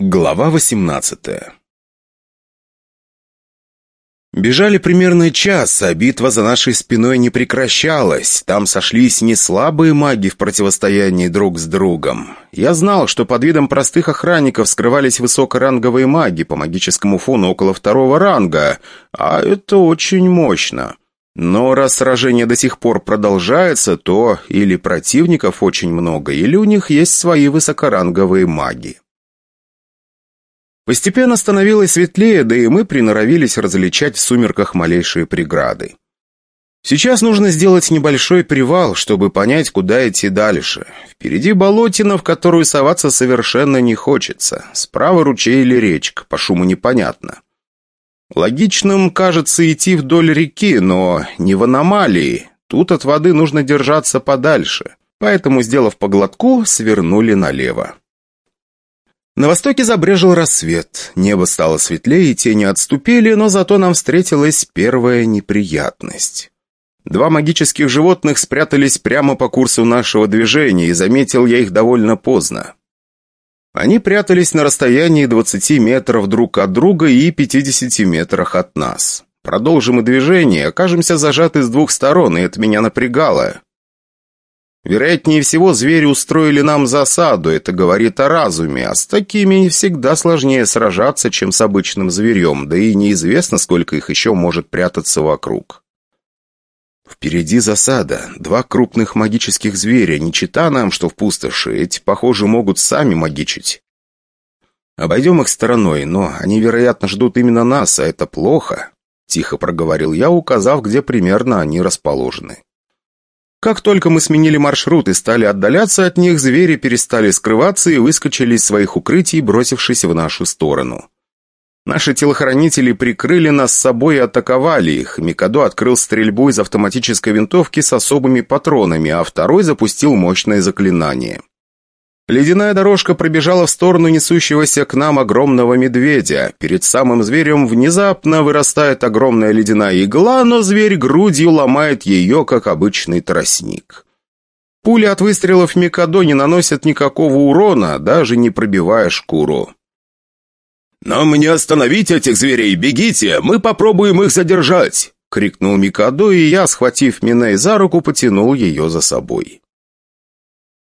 Глава 18 Бежали примерно час, а битва за нашей спиной не прекращалась. Там сошлись не слабые маги в противостоянии друг с другом. Я знал, что под видом простых охранников скрывались высокоранговые маги по магическому фону около второго ранга, а это очень мощно. Но раз сражение до сих пор продолжается, то или противников очень много, или у них есть свои высокоранговые маги. Постепенно становилось светлее, да и мы приноровились различать в сумерках малейшие преграды. Сейчас нужно сделать небольшой привал, чтобы понять, куда идти дальше. Впереди болотина, в которую соваться совершенно не хочется. Справа ручей или речка, по шуму непонятно. Логичным кажется идти вдоль реки, но не в аномалии. Тут от воды нужно держаться подальше. Поэтому, сделав поглотку, свернули налево. На востоке забрежил рассвет, небо стало светлее, тени отступили, но зато нам встретилась первая неприятность. Два магических животных спрятались прямо по курсу нашего движения, и заметил я их довольно поздно. Они прятались на расстоянии 20 метров друг от друга и 50 метрах от нас. Продолжим и движение, окажемся зажаты с двух сторон, и это меня напрягало. Вероятнее всего, звери устроили нам засаду, это говорит о разуме, а с такими всегда сложнее сражаться, чем с обычным зверем, да и неизвестно, сколько их еще может прятаться вокруг. Впереди засада. Два крупных магических зверя, не чита нам, что в пустоши, эти, похоже, могут сами магичить. Обойдем их стороной, но они, вероятно, ждут именно нас, а это плохо, — тихо проговорил я, указав, где примерно они расположены. Как только мы сменили маршрут и стали отдаляться от них, звери перестали скрываться и выскочили из своих укрытий, бросившись в нашу сторону. Наши телохранители прикрыли нас с собой и атаковали их. Микадо открыл стрельбу из автоматической винтовки с особыми патронами, а второй запустил мощное заклинание. Ледяная дорожка пробежала в сторону несущегося к нам огромного медведя. Перед самым зверем внезапно вырастает огромная ледяная игла, но зверь грудью ломает ее, как обычный тростник. Пули от выстрелов Микадо не наносят никакого урона, даже не пробивая шкуру. «Нам не остановить этих зверей! Бегите! Мы попробуем их задержать!» — крикнул Микадо, и я, схватив Миней за руку, потянул ее за собой.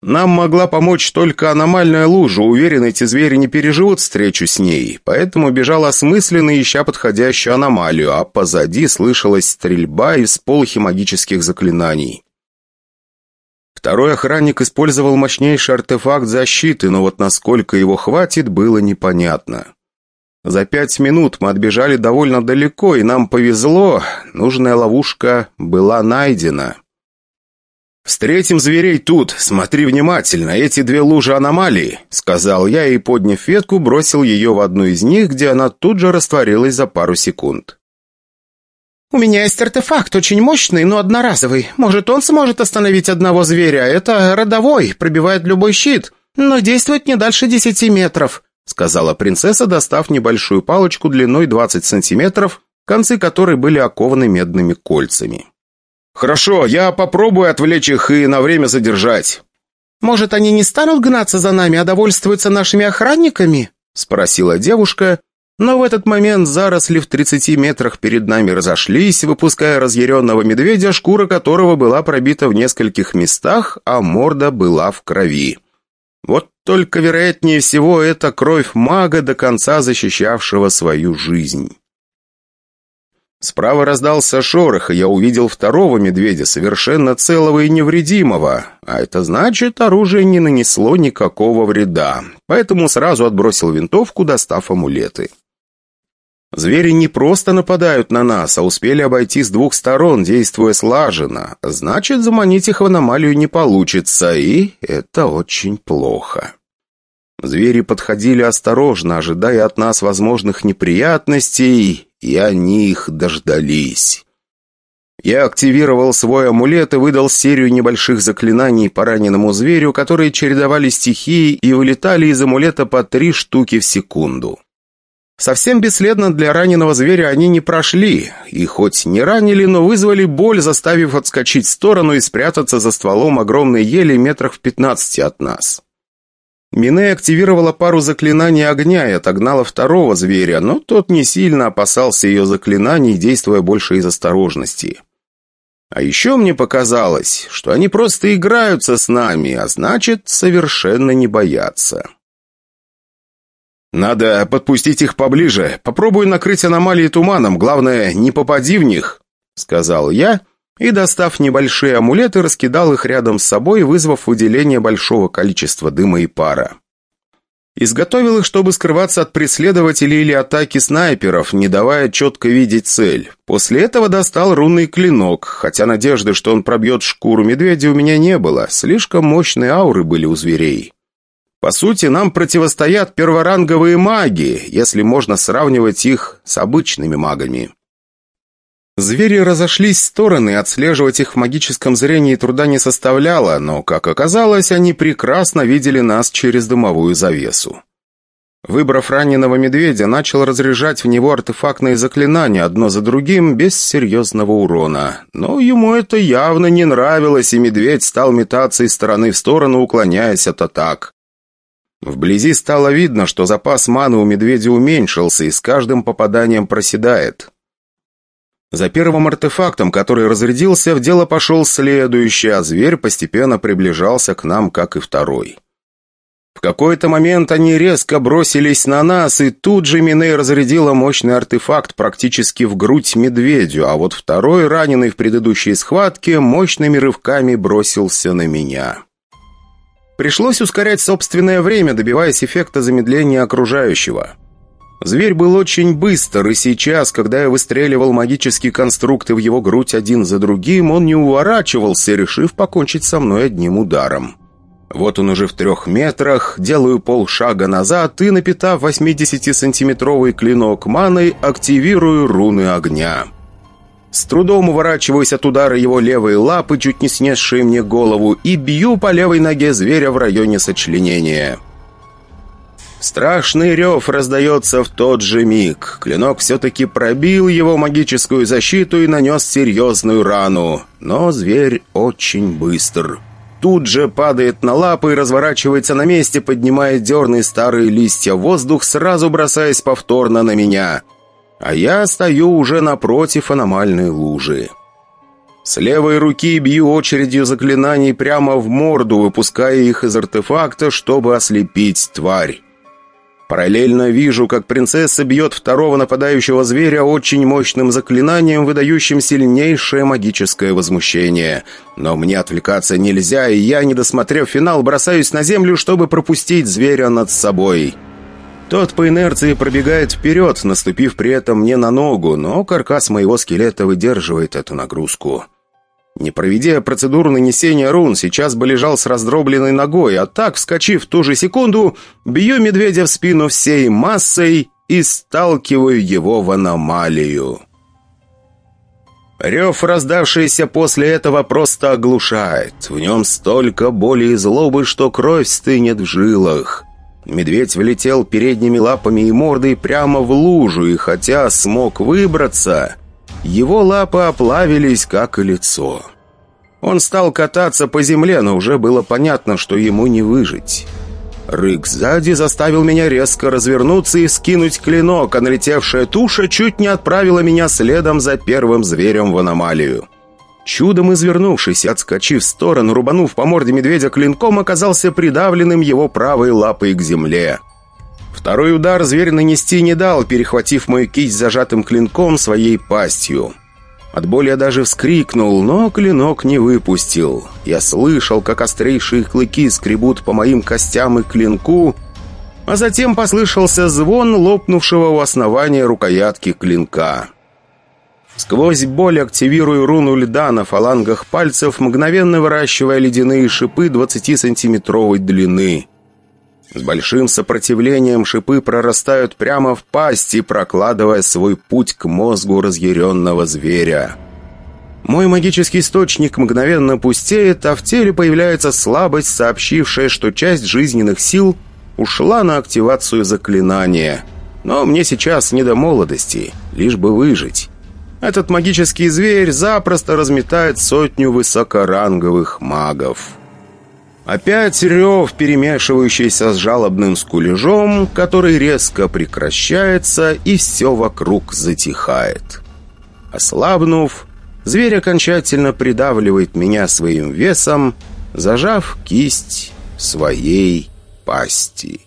Нам могла помочь только аномальная лужа, уверен, эти звери не переживут встречу с ней, поэтому бежал осмысленно, ища подходящую аномалию, а позади слышалась стрельба и всполохи магических заклинаний. Второй охранник использовал мощнейший артефакт защиты, но вот насколько его хватит, было непонятно. За пять минут мы отбежали довольно далеко, и нам повезло, нужная ловушка была найдена. «Встретим зверей тут, смотри внимательно, эти две лужи аномалии», сказал я и, подняв ветку, бросил ее в одну из них, где она тут же растворилась за пару секунд. «У меня есть артефакт, очень мощный, но одноразовый. Может, он сможет остановить одного зверя. Это родовой, пробивает любой щит, но действует не дальше десяти метров», сказала принцесса, достав небольшую палочку длиной 20 сантиметров, концы которой были окованы медными кольцами. «Хорошо, я попробую отвлечь их и на время задержать». «Может, они не станут гнаться за нами, а довольствуются нашими охранниками?» — спросила девушка, но в этот момент заросли в тридцати метрах перед нами разошлись, выпуская разъяренного медведя, шкура которого была пробита в нескольких местах, а морда была в крови. Вот только, вероятнее всего, это кровь мага, до конца защищавшего свою жизнь. Справа раздался шорох, и я увидел второго медведя, совершенно целого и невредимого. А это значит, оружие не нанесло никакого вреда. Поэтому сразу отбросил винтовку, достав амулеты. Звери не просто нападают на нас, а успели обойти с двух сторон, действуя слаженно. Значит, заманить их в аномалию не получится, и это очень плохо. Звери подходили осторожно, ожидая от нас возможных неприятностей, и они их дождались. Я активировал свой амулет и выдал серию небольших заклинаний по раненому зверю, которые чередовали стихии и вылетали из амулета по три штуки в секунду. Совсем бесследно для раненого зверя они не прошли, и хоть не ранили, но вызвали боль, заставив отскочить в сторону и спрятаться за стволом огромной ели метрах в пятнадцати от нас. Мине активировала пару заклинаний огня и отогнала второго зверя, но тот не сильно опасался ее заклинаний, действуя больше из осторожности. А еще мне показалось, что они просто играются с нами, а значит, совершенно не боятся. «Надо подпустить их поближе. Попробую накрыть аномалии туманом. Главное, не попади в них», — сказал я, и, достав небольшие амулеты, раскидал их рядом с собой, вызвав выделение большого количества дыма и пара. Изготовил их, чтобы скрываться от преследователей или атаки снайперов, не давая четко видеть цель. После этого достал рунный клинок, хотя надежды, что он пробьет шкуру медведя, у меня не было. Слишком мощные ауры были у зверей. По сути, нам противостоят перворанговые маги, если можно сравнивать их с обычными магами. Звери разошлись в стороны, отслеживать их в магическом зрении труда не составляло, но, как оказалось, они прекрасно видели нас через дымовую завесу. Выбрав раненого медведя, начал разряжать в него артефактные заклинания одно за другим без серьезного урона. Но ему это явно не нравилось, и медведь стал метаться из стороны в сторону, уклоняясь от атак. Вблизи стало видно, что запас маны у медведя уменьшился и с каждым попаданием проседает. За первым артефактом, который разрядился, в дело пошел следующий, а зверь постепенно приближался к нам, как и второй. В какой-то момент они резко бросились на нас, и тут же Миней разрядила мощный артефакт практически в грудь медведю, а вот второй, раненый в предыдущей схватке, мощными рывками бросился на меня. Пришлось ускорять собственное время, добиваясь эффекта замедления окружающего. Зверь был очень быстр, и сейчас, когда я выстреливал магические конструкты в его грудь один за другим, он не уворачивался, решив покончить со мной одним ударом. Вот он уже в трех метрах, делаю полшага назад и, напитав 80-сантиметровый клинок маной, активирую руны огня. С трудом уворачиваюсь от удара его левой лапы, чуть не снесшей мне голову, и бью по левой ноге зверя в районе сочленения. Страшный рев раздается в тот же миг. Клинок все-таки пробил его магическую защиту и нанес серьезную рану. Но зверь очень быстр. Тут же падает на лапы и разворачивается на месте, поднимая дерны старые листья в воздух, сразу бросаясь повторно на меня. А я стою уже напротив аномальной лужи. С левой руки бью очередью заклинаний прямо в морду, выпуская их из артефакта, чтобы ослепить тварь. Параллельно вижу, как принцесса бьет второго нападающего зверя очень мощным заклинанием, выдающим сильнейшее магическое возмущение. Но мне отвлекаться нельзя, и я, не досмотрев финал, бросаюсь на землю, чтобы пропустить зверя над собой. Тот по инерции пробегает вперед, наступив при этом мне на ногу, но каркас моего скелета выдерживает эту нагрузку. Не проведя процедуру нанесения рун, сейчас бы лежал с раздробленной ногой, а так, вскочив в ту же секунду, бью медведя в спину всей массой и сталкиваю его в аномалию. Рев, раздавшийся после этого, просто оглушает. В нем столько боли и злобы, что кровь стынет в жилах. Медведь влетел передними лапами и мордой прямо в лужу, и хотя смог выбраться, его лапы оплавились, как и лицо. Он стал кататься по земле, но уже было понятно, что ему не выжить. Рык сзади заставил меня резко развернуться и скинуть клинок, а налетевшая туша чуть не отправила меня следом за первым зверем в аномалию. Чудом извернувшись отскочив в сторону, рубанув по морде медведя клинком, оказался придавленным его правой лапой к земле. Второй удар зверь нанести не дал, перехватив мою кисть зажатым клинком своей пастью. От боли я даже вскрикнул, но клинок не выпустил. Я слышал, как острейшие клыки скребут по моим костям и клинку, а затем послышался звон лопнувшего у основания рукоятки клинка. Сквозь боль активирую руну льда на фалангах пальцев, мгновенно выращивая ледяные шипы 20-сантиметровой длины. С большим сопротивлением шипы прорастают прямо в пасти, прокладывая свой путь к мозгу разъяренного зверя. Мой магический источник мгновенно пустеет, а в теле появляется слабость, сообщившая, что часть жизненных сил ушла на активацию заклинания. Но мне сейчас не до молодости, лишь бы выжить. Этот магический зверь запросто разметает сотню высокоранговых магов. Опять рев, перемешивающийся с жалобным скулежом, который резко прекращается, и все вокруг затихает. Ослабнув, зверь окончательно придавливает меня своим весом, зажав кисть своей пасти.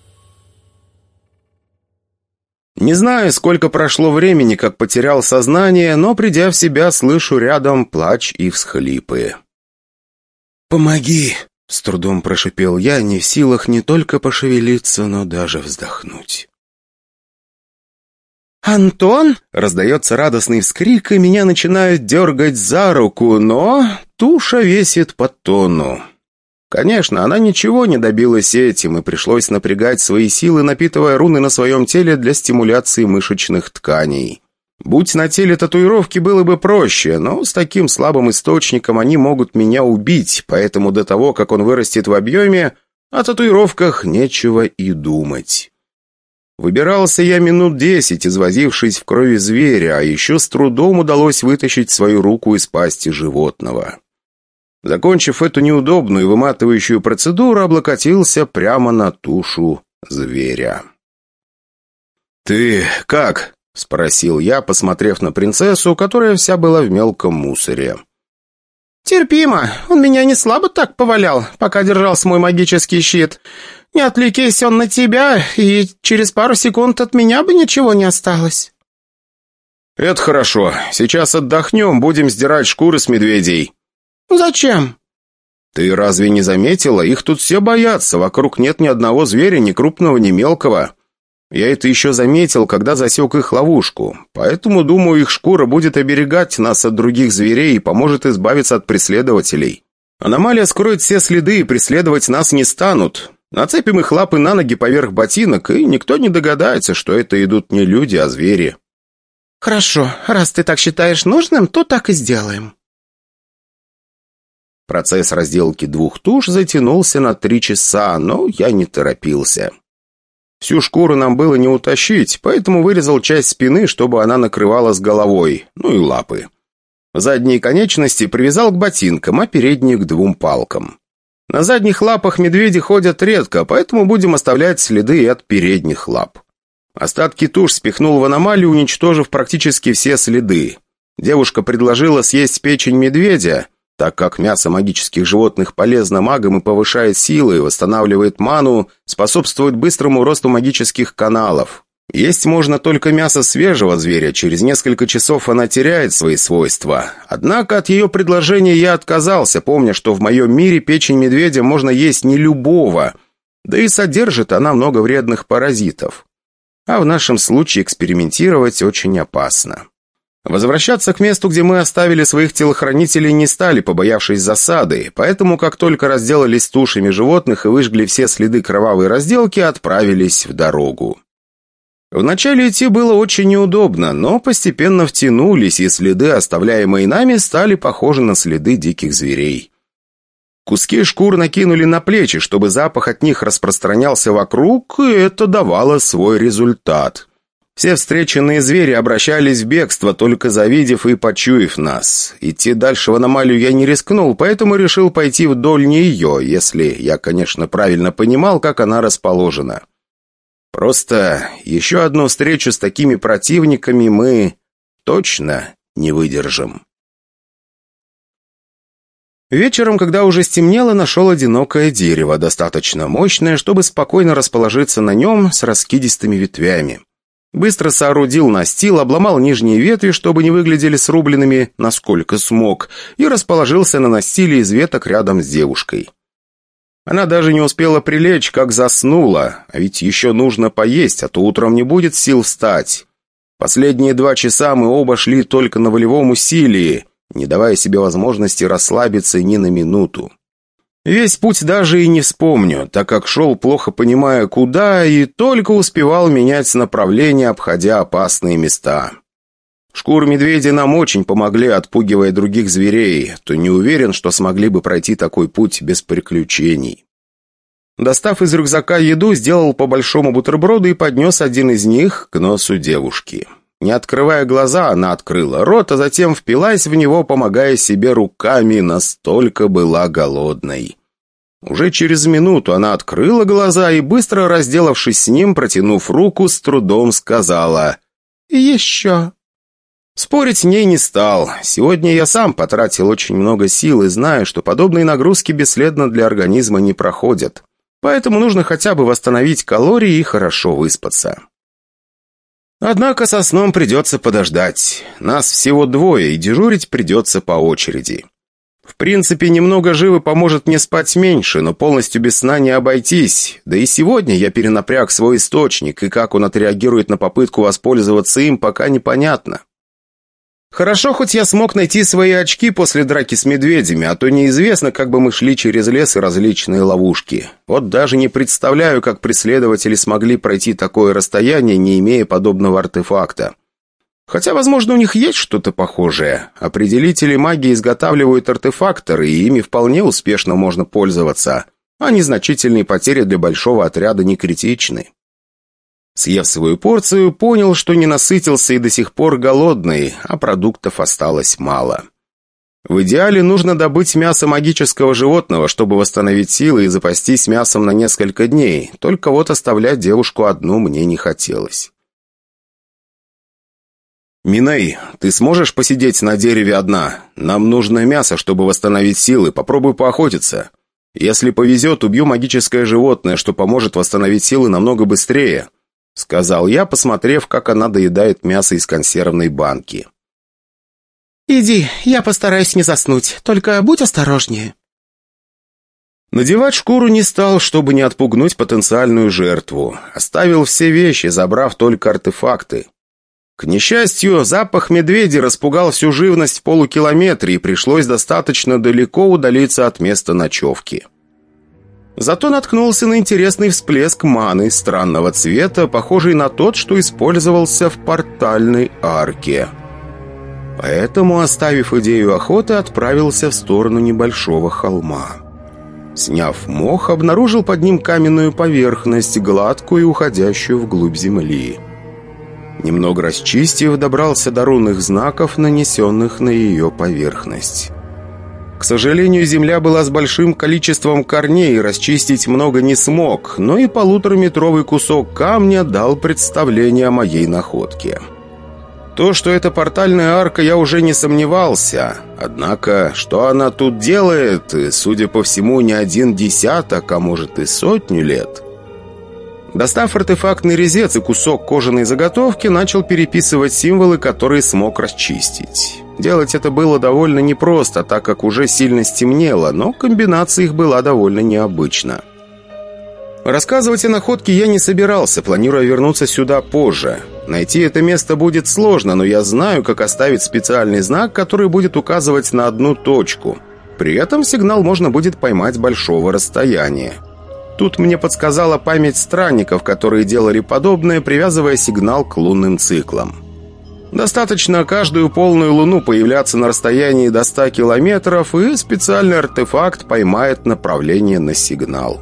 Не знаю, сколько прошло времени, как потерял сознание, но, придя в себя, слышу рядом плач и всхлипы. «Помоги!» С трудом прошипел я, не в силах не только пошевелиться, но даже вздохнуть. «Антон?» — раздается радостный вскрик, и меня начинают дергать за руку, но туша весит по тону. Конечно, она ничего не добилась этим, и пришлось напрягать свои силы, напитывая руны на своем теле для стимуляции мышечных тканей. Будь на теле татуировки, было бы проще, но с таким слабым источником они могут меня убить, поэтому до того, как он вырастет в объеме, о татуировках нечего и думать. Выбирался я минут десять, извозившись в крови зверя, а еще с трудом удалось вытащить свою руку из пасти животного. Закончив эту неудобную и выматывающую процедуру, облокотился прямо на тушу зверя. «Ты как?» — спросил я, посмотрев на принцессу, которая вся была в мелком мусоре. «Терпимо. Он меня не слабо так повалял, пока держал свой магический щит. Не отвлекись он на тебя, и через пару секунд от меня бы ничего не осталось». «Это хорошо. Сейчас отдохнем, будем сдирать шкуры с медведей». «Зачем?» «Ты разве не заметила? Их тут все боятся. Вокруг нет ни одного зверя, ни крупного, ни мелкого. Я это еще заметил, когда засек их ловушку. Поэтому, думаю, их шкура будет оберегать нас от других зверей и поможет избавиться от преследователей. Аномалия скроет все следы, и преследовать нас не станут. Нацепим их лапы на ноги поверх ботинок, и никто не догадается, что это идут не люди, а звери». «Хорошо, раз ты так считаешь нужным, то так и сделаем». Процесс разделки двух туш затянулся на три часа, но я не торопился. Всю шкуру нам было не утащить, поэтому вырезал часть спины, чтобы она накрывала с головой, ну и лапы. Задние конечности привязал к ботинкам, а передние к двум палкам. На задних лапах медведи ходят редко, поэтому будем оставлять следы и от передних лап. Остатки туш спихнул в аномалию, уничтожив практически все следы. Девушка предложила съесть печень медведя, так как мясо магических животных полезно магам и повышает силы, восстанавливает ману, способствует быстрому росту магических каналов. Есть можно только мясо свежего зверя, через несколько часов она теряет свои свойства. Однако от ее предложения я отказался, помня, что в моем мире печень медведя можно есть не любого, да и содержит она много вредных паразитов. А в нашем случае экспериментировать очень опасно. Возвращаться к месту, где мы оставили своих телохранителей, не стали, побоявшись засады, поэтому, как только разделались тушами животных и выжгли все следы кровавой разделки, отправились в дорогу. Вначале идти было очень неудобно, но постепенно втянулись, и следы, оставляемые нами, стали похожи на следы диких зверей. Куски шкур накинули на плечи, чтобы запах от них распространялся вокруг, и это давало свой результат. Все встреченные звери обращались в бегство, только завидев и почуяв нас. Идти дальше в аномалию я не рискнул, поэтому решил пойти вдоль нее, если я, конечно, правильно понимал, как она расположена. Просто еще одну встречу с такими противниками мы точно не выдержим. Вечером, когда уже стемнело, нашел одинокое дерево, достаточно мощное, чтобы спокойно расположиться на нем с раскидистыми ветвями. Быстро соорудил настил, обломал нижние ветви, чтобы не выглядели срубленными, насколько смог, и расположился на настиле из веток рядом с девушкой. Она даже не успела прилечь, как заснула, а ведь еще нужно поесть, а то утром не будет сил встать. Последние два часа мы оба шли только на волевом усилии, не давая себе возможности расслабиться ни на минуту. Весь путь даже и не вспомню, так как шел, плохо понимая куда, и только успевал менять направление, обходя опасные места. Шкур медведя нам очень помогли, отпугивая других зверей, то не уверен, что смогли бы пройти такой путь без приключений. Достав из рюкзака еду, сделал по большому бутерброду и поднес один из них к носу девушки. Не открывая глаза, она открыла рот, а затем впилась в него, помогая себе руками, настолько была голодной. Уже через минуту она открыла глаза и, быстро разделавшись с ним, протянув руку, с трудом сказала «Еще». Спорить с ней не стал. Сегодня я сам потратил очень много сил и знаю, что подобные нагрузки бесследно для организма не проходят. Поэтому нужно хотя бы восстановить калории и хорошо выспаться. Однако со сном придется подождать. Нас всего двое, и дежурить придется по очереди. В принципе, немного живы поможет мне спать меньше, но полностью без сна не обойтись. Да и сегодня я перенапряг свой источник, и как он отреагирует на попытку воспользоваться им, пока непонятно. Хорошо, хоть я смог найти свои очки после драки с медведями, а то неизвестно, как бы мы шли через лес и различные ловушки. Вот даже не представляю, как преследователи смогли пройти такое расстояние, не имея подобного артефакта. Хотя, возможно, у них есть что-то похожее. Определители магии изготавливают артефакторы, и ими вполне успешно можно пользоваться. А незначительные потери для большого отряда не критичны. Съев свою порцию, понял, что не насытился и до сих пор голодный, а продуктов осталось мало. В идеале нужно добыть мясо магического животного, чтобы восстановить силы и запастись мясом на несколько дней, только вот оставлять девушку одну мне не хотелось. «Миней, ты сможешь посидеть на дереве одна? Нам нужно мясо, чтобы восстановить силы, попробуй поохотиться. Если повезет, убью магическое животное, что поможет восстановить силы намного быстрее», — сказал я, посмотрев, как она доедает мясо из консервной банки. «Иди, я постараюсь не заснуть, только будь осторожнее». Надевать шкуру не стал, чтобы не отпугнуть потенциальную жертву. Оставил все вещи, забрав только артефакты. К несчастью, запах медведя распугал всю живность в полукилометре, и пришлось достаточно далеко удалиться от места ночевки. Зато наткнулся на интересный всплеск маны странного цвета, похожий на тот, что использовался в портальной арке. Поэтому, оставив идею охоты, отправился в сторону небольшого холма. Сняв мох, обнаружил под ним каменную поверхность, гладкую и уходящую вглубь земли. Немного расчистив, добрался до рунных знаков, нанесенных на ее поверхность. К сожалению, земля была с большим количеством корней, расчистить много не смог, но и полутораметровый кусок камня дал представление о моей находке. То, что это портальная арка, я уже не сомневался. Однако, что она тут делает, судя по всему, не один десяток, а может и сотню лет. Достав артефактный резец и кусок кожаной заготовки, начал переписывать символы, которые смог расчистить. Делать это было довольно непросто, так как уже сильно стемнело, но комбинация их была довольно необычна. Рассказывать о находке я не собирался, планируя вернуться сюда позже. Найти это место будет сложно, но я знаю, как оставить специальный знак, который будет указывать на одну точку. При этом сигнал можно будет поймать большого расстояния. Тут мне подсказала память странников, которые делали подобное, привязывая сигнал к лунным циклам. Достаточно каждую полную луну появляться на расстоянии до 100 километров, и специальный артефакт поймает направление на сигнал.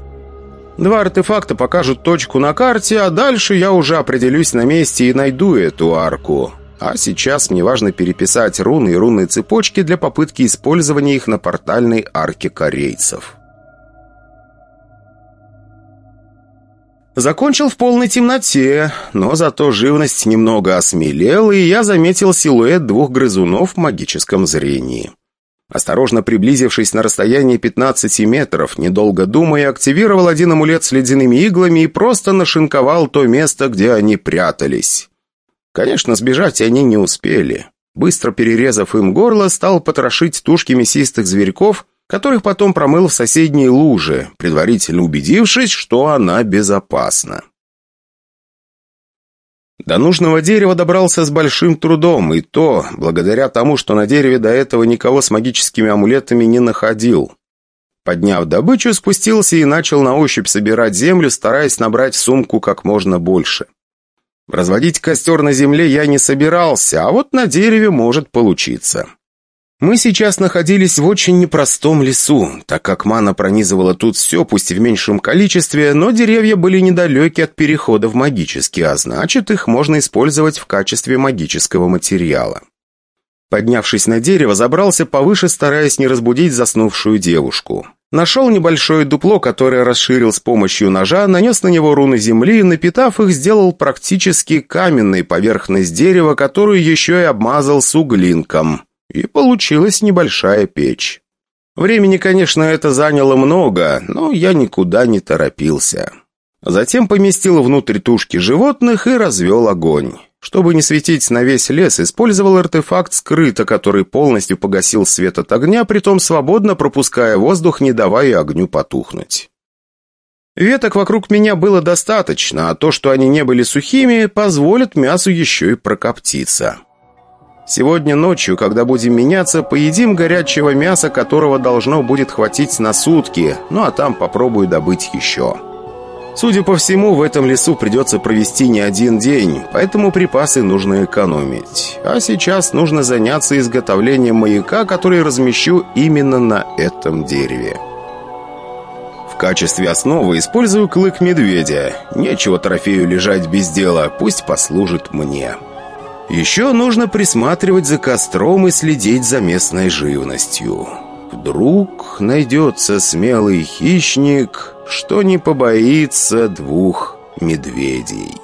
Два артефакта покажут точку на карте, а дальше я уже определюсь на месте и найду эту арку. А сейчас мне важно переписать руны и рунные цепочки для попытки использования их на портальной арке корейцев. Закончил в полной темноте, но зато живность немного осмелела, и я заметил силуэт двух грызунов в магическом зрении. Осторожно приблизившись на расстояние 15 метров, недолго думая, активировал один амулет с ледяными иглами и просто нашинковал то место, где они прятались. Конечно, сбежать они не успели. Быстро перерезав им горло, стал потрошить тушки мясистых зверьков, которых потом промыл в соседней луже, предварительно убедившись, что она безопасна. До нужного дерева добрался с большим трудом, и то благодаря тому, что на дереве до этого никого с магическими амулетами не находил. Подняв добычу, спустился и начал на ощупь собирать землю, стараясь набрать в сумку как можно больше. Разводить костер на земле я не собирался, а вот на дереве может получиться. Мы сейчас находились в очень непростом лесу, так как мана пронизывала тут все, пусть и в меньшем количестве, но деревья были недалеки от перехода в магический, а значит, их можно использовать в качестве магического материала. Поднявшись на дерево, забрался повыше, стараясь не разбудить заснувшую девушку. Нашел небольшое дупло, которое расширил с помощью ножа, нанес на него руны земли, напитав их, сделал практически каменной поверхность дерева, которую еще и обмазал суглинком. И получилась небольшая печь. Времени, конечно, это заняло много, но я никуда не торопился. Затем поместил внутрь тушки животных и развел огонь. Чтобы не светить на весь лес, использовал артефакт скрыто, который полностью погасил свет от огня, притом свободно пропуская воздух, не давая огню потухнуть. Веток вокруг меня было достаточно, а то, что они не были сухими, позволит мясу еще и прокоптиться. Сегодня ночью, когда будем меняться, поедим горячего мяса, которого должно будет хватить на сутки, ну а там попробую добыть еще. Судя по всему, в этом лесу придется провести не один день, поэтому припасы нужно экономить. А сейчас нужно заняться изготовлением маяка, который размещу именно на этом дереве. В качестве основы использую клык медведя. Нечего трофею лежать без дела, пусть послужит мне. Еще нужно присматривать за костром и следить за местной живностью. Вдруг найдется смелый хищник, что не побоится двух медведей.